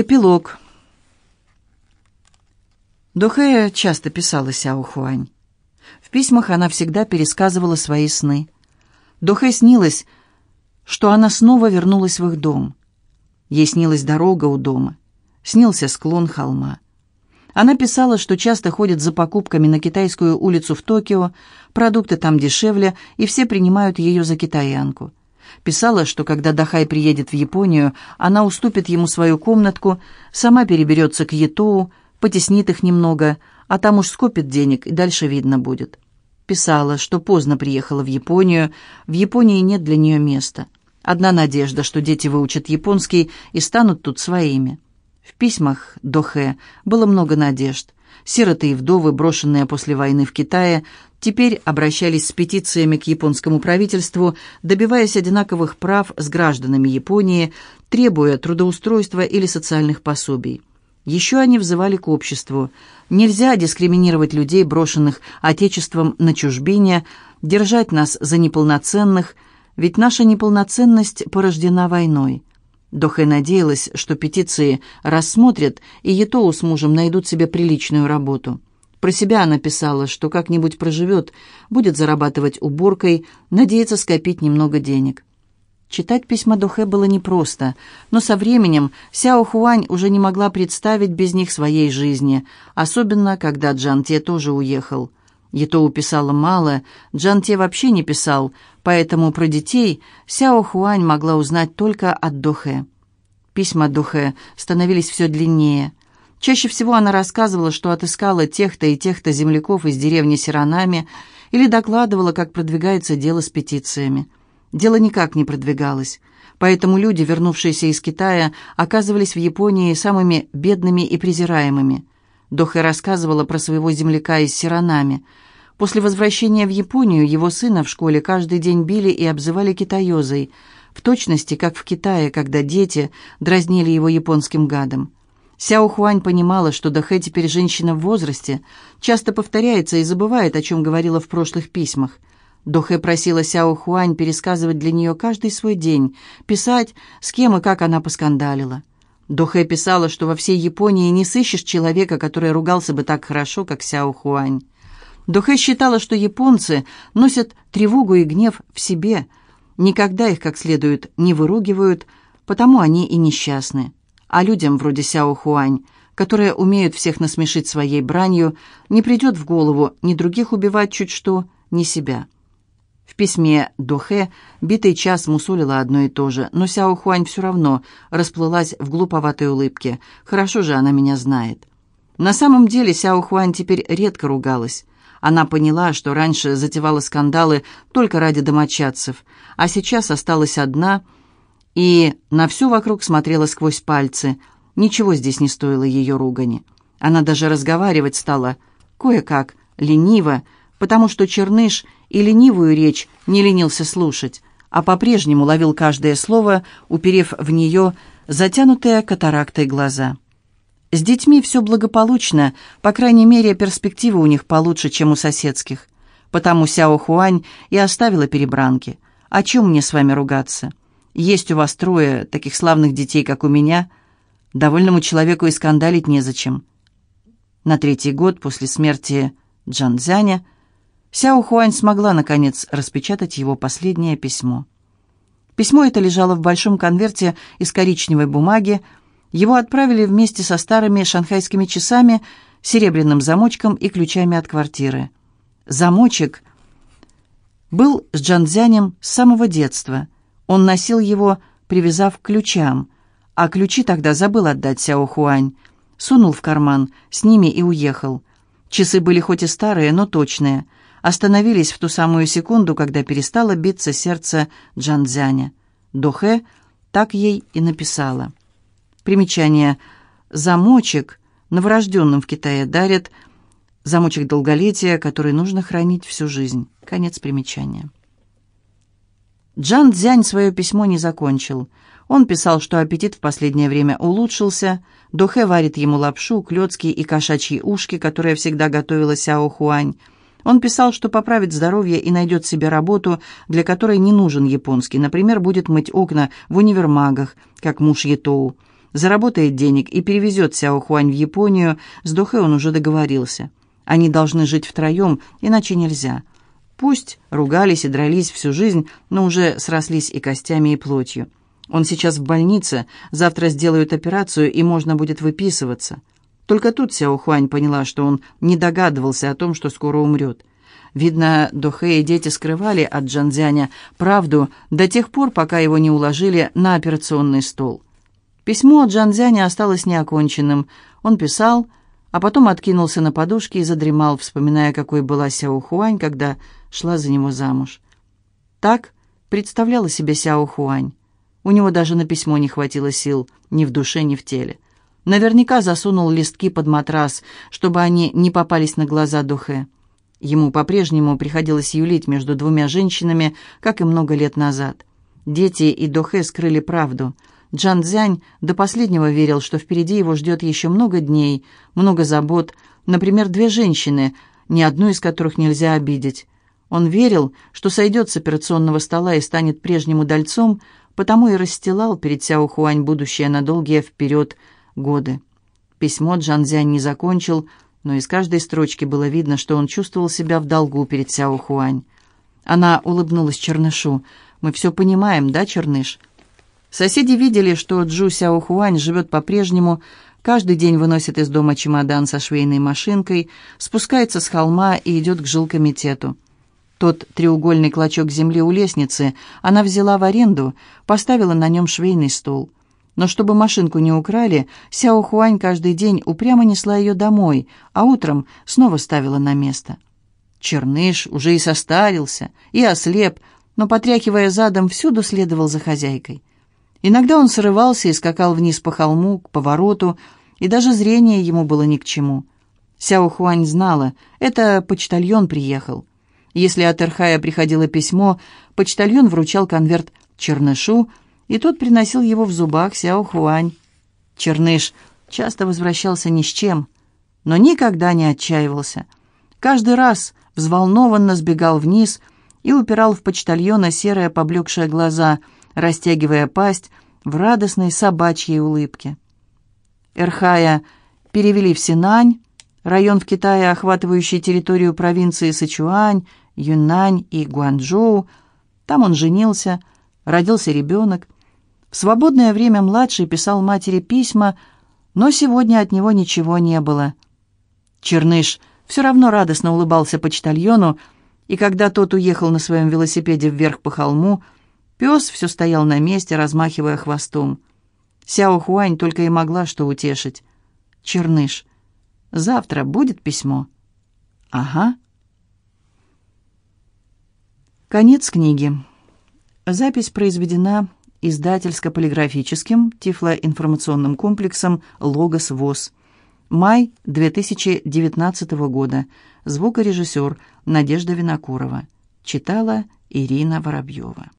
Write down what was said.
Эпилог. Дохэ часто писала Сяо Хуань. В письмах она всегда пересказывала свои сны. Дохэ снилось, что она снова вернулась в их дом. Ей снилась дорога у дома, снился склон холма. Она писала, что часто ходит за покупками на китайскую улицу в Токио, продукты там дешевле, и все принимают ее за китаянку. Писала, что когда Дахай приедет в Японию, она уступит ему свою комнатку, сама переберется к Етоу, потеснит их немного, а там уж скопит денег, и дальше видно будет. Писала, что поздно приехала в Японию, в Японии нет для нее места. Одна надежда, что дети выучат японский и станут тут своими. В письмах Дохе было много надежд. Сироты и вдовы, брошенные после войны в Китае, теперь обращались с петициями к японскому правительству, добиваясь одинаковых прав с гражданами Японии, требуя трудоустройства или социальных пособий. Еще они взывали к обществу. Нельзя дискриминировать людей, брошенных Отечеством на чужбине, держать нас за неполноценных, ведь наша неполноценность порождена войной. Дохэ надеялась, что петиции рассмотрят, и Етоу с мужем найдут себе приличную работу. Про себя она писала, что как-нибудь проживет, будет зарабатывать уборкой, надеется скопить немного денег. Читать письма Дохэ было непросто, но со временем Сяо Хуань уже не могла представить без них своей жизни, особенно когда Джан Те тоже уехал. Етоу писала мало, Джан Те вообще не писал, поэтому про детей Сяо Хуань могла узнать только от Дохэ. Письма Дохэ становились все длиннее. Чаще всего она рассказывала, что отыскала тех-то и тех-то земляков из деревни Сиранами или докладывала, как продвигается дело с петициями. Дело никак не продвигалось, поэтому люди, вернувшиеся из Китая, оказывались в Японии самыми бедными и презираемыми. Дохэ рассказывала про своего земляка из Сиранами. После возвращения в Японию его сына в школе каждый день били и обзывали китаёзой, в точности, как в Китае, когда дети дразнили его японским гадом. Сяо Хуань понимала, что Дахэ теперь женщина в возрасте, часто повторяется и забывает, о чем говорила в прошлых письмах. Дохэ просила Сяо Хуань пересказывать для нее каждый свой день, писать, с кем и как она поскандалила. Дохэ писала, что во всей Японии не сыщешь человека, который ругался бы так хорошо, как Сяо Хуань. Дохэ считала, что японцы носят тревогу и гнев в себе, никогда их как следует не выругивают, потому они и несчастны а людям вроде Сяо Хуань, которые умеют всех насмешить своей бранью, не придет в голову ни других убивать чуть что, ни себя. В письме Дохе битый час мусолила одно и то же, но Сяо Хуань все равно расплылась в глуповатой улыбке. «Хорошо же она меня знает». На самом деле Сяо Хуань теперь редко ругалась. Она поняла, что раньше затевала скандалы только ради домочадцев, а сейчас осталась одна – и на все вокруг смотрела сквозь пальцы. Ничего здесь не стоило ее ругани. Она даже разговаривать стала кое-как, лениво, потому что Черныш и ленивую речь не ленился слушать, а по-прежнему ловил каждое слово, уперев в нее затянутые катарактой глаза. С детьми все благополучно, по крайней мере, перспективы у них получше, чем у соседских. Потому Сяо Хуань и оставила перебранки. О чем мне с вами ругаться? Есть у вас трое таких славных детей, как у меня. Довольному человеку и скандалить незачем. На третий год после смерти Джанзяня Сяо Хуань смогла, наконец, распечатать его последнее письмо. Письмо это лежало в большом конверте из коричневой бумаги. Его отправили вместе со старыми шанхайскими часами, серебряным замочком и ключами от квартиры. Замочек был с Джанзянем с самого детства – он носил его, привязав к ключам, а ключи тогда забыл отдать Сяо Хуань. Сунул в карман, с ними и уехал. Часы были хоть и старые, но точные. Остановились в ту самую секунду, когда перестало биться сердце Джанзяня. Дохэ так ей и написала. Примечание. Замочек новорожденным в Китае дарят. Замочек долголетия, который нужно хранить всю жизнь. Конец примечания. Джан Цзянь свое письмо не закончил. Он писал, что аппетит в последнее время улучшился, Дохэ варит ему лапшу, клёцки и кошачьи ушки, которые всегда готовила Сяо Хуань. Он писал, что поправит здоровье и найдет себе работу, для которой не нужен японский, например, будет мыть окна в универмагах, как муж Етоу. заработает денег и перевезет Сяо Хуань в Японию, с Дохэ он уже договорился. Они должны жить втроем, иначе нельзя. Пусть ругались и дрались всю жизнь, но уже срослись и костями, и плотью. Он сейчас в больнице, завтра сделают операцию, и можно будет выписываться. Только тут Сяо Хуань поняла, что он не догадывался о том, что скоро умрет. Видно, Дохэ и дети скрывали от Джанзяня правду до тех пор, пока его не уложили на операционный стол. Письмо от Джанзяня осталось неоконченным. Он писал, а потом откинулся на подушке и задремал, вспоминая, какой была Сяо Хуань, когда шла за него замуж. Так представляла себе Сяо Хуань. У него даже на письмо не хватило сил, ни в душе, ни в теле. Наверняка засунул листки под матрас, чтобы они не попались на глаза Духе. Ему по-прежнему приходилось юлить между двумя женщинами, как и много лет назад. Дети и Дохе скрыли правду. Джан Цзянь до последнего верил, что впереди его ждет еще много дней, много забот, например, две женщины, ни одну из которых нельзя обидеть. Он верил, что сойдет с операционного стола и станет прежним удальцом, потому и расстилал перед Сяо Хуань будущее на долгие вперед годы. Письмо Джан Цзянь не закончил, но из каждой строчки было видно, что он чувствовал себя в долгу перед Сяо Хуань. Она улыбнулась Чернышу. «Мы все понимаем, да, Черныш?» Соседи видели, что Джу Сяо Хуань живет по-прежнему, каждый день выносит из дома чемодан со швейной машинкой, спускается с холма и идет к жилкомитету. Тот треугольный клочок земли у лестницы она взяла в аренду, поставила на нем швейный стол. Но чтобы машинку не украли, Сяо Хуань каждый день упрямо несла ее домой, а утром снова ставила на место. Черныш уже и состарился, и ослеп, но, потряхивая задом, всюду следовал за хозяйкой. Иногда он срывался и скакал вниз по холму, к повороту, и даже зрение ему было ни к чему. Сяо Хуань знала, это почтальон приехал. Если от Эрхая приходило письмо, почтальон вручал конверт Чернышу, и тот приносил его в зубах Сяо Хуань. Черныш часто возвращался ни с чем, но никогда не отчаивался. Каждый раз взволнованно сбегал вниз и упирал в почтальона серые поблекшие глаза, растягивая пасть в радостной собачьей улыбке. Эрхая перевели в Синань, район в Китае, охватывающий территорию провинции Сычуань, Юннань и Гуанчжоу. Там он женился, родился ребенок, в свободное время младший писал матери письма, но сегодня от него ничего не было. Черныш все равно радостно улыбался почтальону, и когда тот уехал на своем велосипеде вверх по холму, пес все стоял на месте, размахивая хвостом. Сяо Хуань только и могла что утешить. «Черныш, завтра будет письмо?» «Ага». Конец книги. Запись произведена издательско-полиграфическим тифлоинформационным комплексом «Логос ВОЗ». Май 2019 года. Звукорежиссер Надежда Винокурова. Читала Ирина Воробьева.